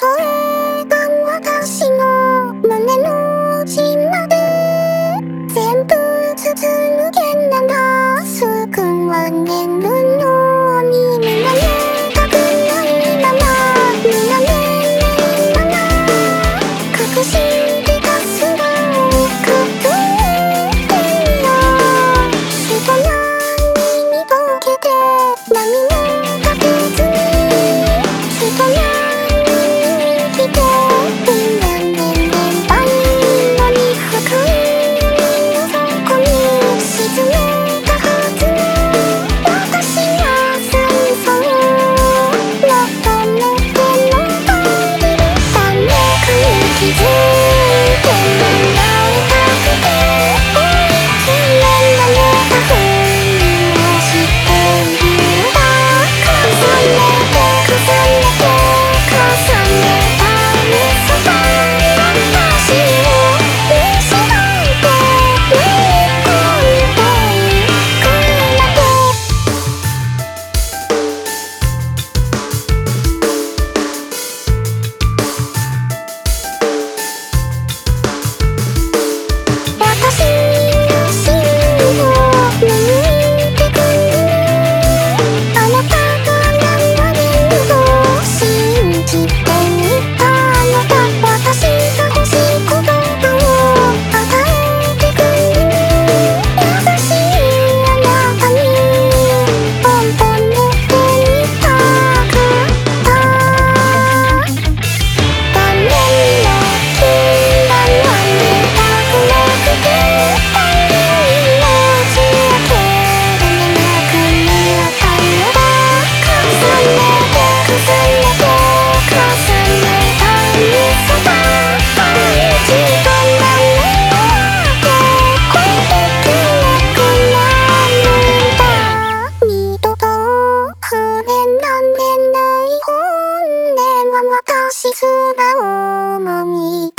届いた私の胸の内まで全部包むけならすくは眠るのに見ないし静な重み